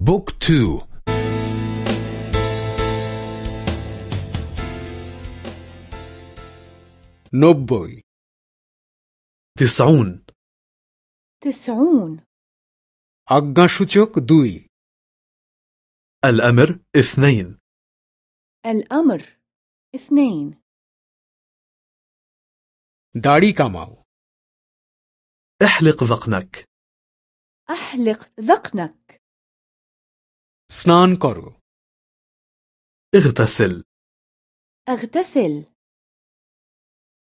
بوك تو. نبوي تسعون. تسعون. أجنشوتيوك دوي. الأمر اثنين. الأمر اثنين. داري كاماو احلق ذقنك. أحلق ذقنك. স্নান করো اغتسل اغتسل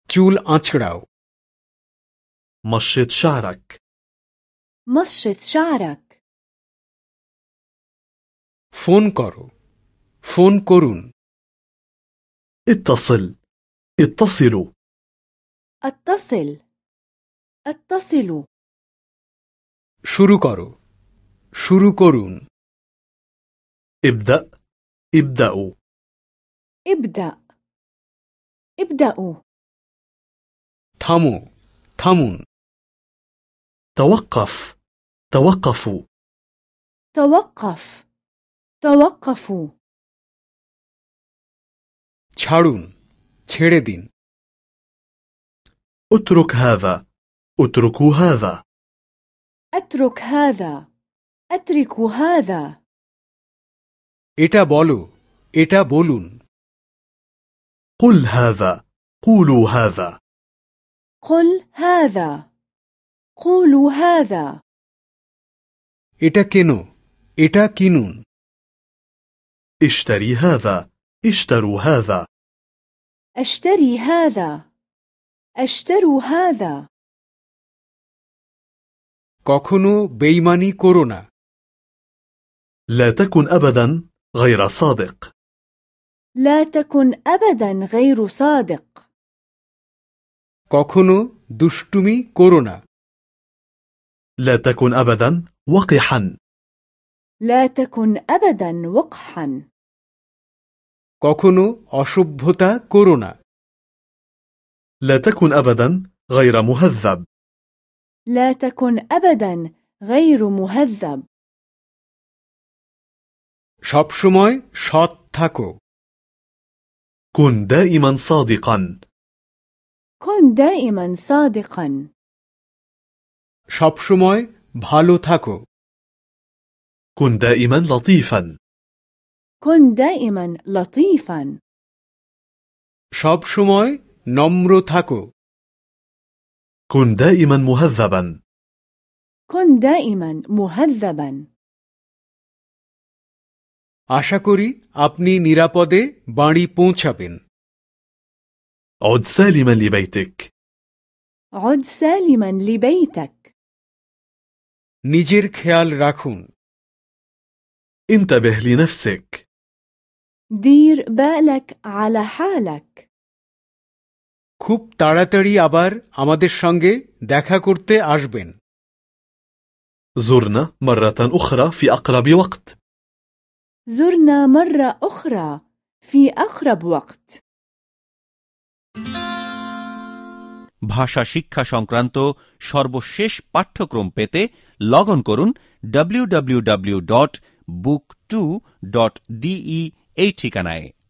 চুল আঁচড়াও مشط شعرك مشط شعرك ফোন করো ফোন করুন اتصل اتصلوا اتصل اتصلوا শুরু করো শুরু করুন ابدأ ابدأوا ابدأ ابدأوا থামো থামুন توقف توقفوا توقف توقفوا ছাড়ুন ছেড়ে দিন اترك هذا اتركوا هذا اترك هذا اترك هذا এটা বলো এটা বলুন قل هذا قولوا هذا قل هذا قولوا هذا এটা কেন এটা কিনুন اشتري هذا اشتروا هذا اشتري هذا اشتروا هذا কখনো বেইমানি করো না لا تكن أبدا غير صادق لا تكن ابدا غير صادق কখনো দুষ্টুমি করো না لا تكن أبدا وقحا لا تكن ابدا وقحا কখনো অসভ্যতা করো না لا تكن أبدا غير مهذب لا تكن ابدا غير مهذب সবসময় সৎ থাকো كن دائما صادقا كن دائما صادقا সবসময় ভালো থাকো كن دائما لطيفا كن دائما لطيفا সবসময় নম্র থাকো كن دائما مهذبا كن دائما مهذبا আশা করি আপনি নিরাপদে বাড়ি পৌঁছাবেন عد سالما لبيتك عد سالما لبيتك নিজের খেয়াল রাখুন انتبه لنفسك دير بالك على حالك খুব তাড়াতাড়ি আবার আমাদের সঙ্গে দেখা করতে আসবেন زرنا مرة أخرى في أقرب وقت زرنا مرة أخرى في أقرب وقت ভাষা শিক্ষা সংক্রান্ত সর্বশেষ পাঠ্যক্রম পেতে লগ অন করুন www.book2.de এই ঠিকানায়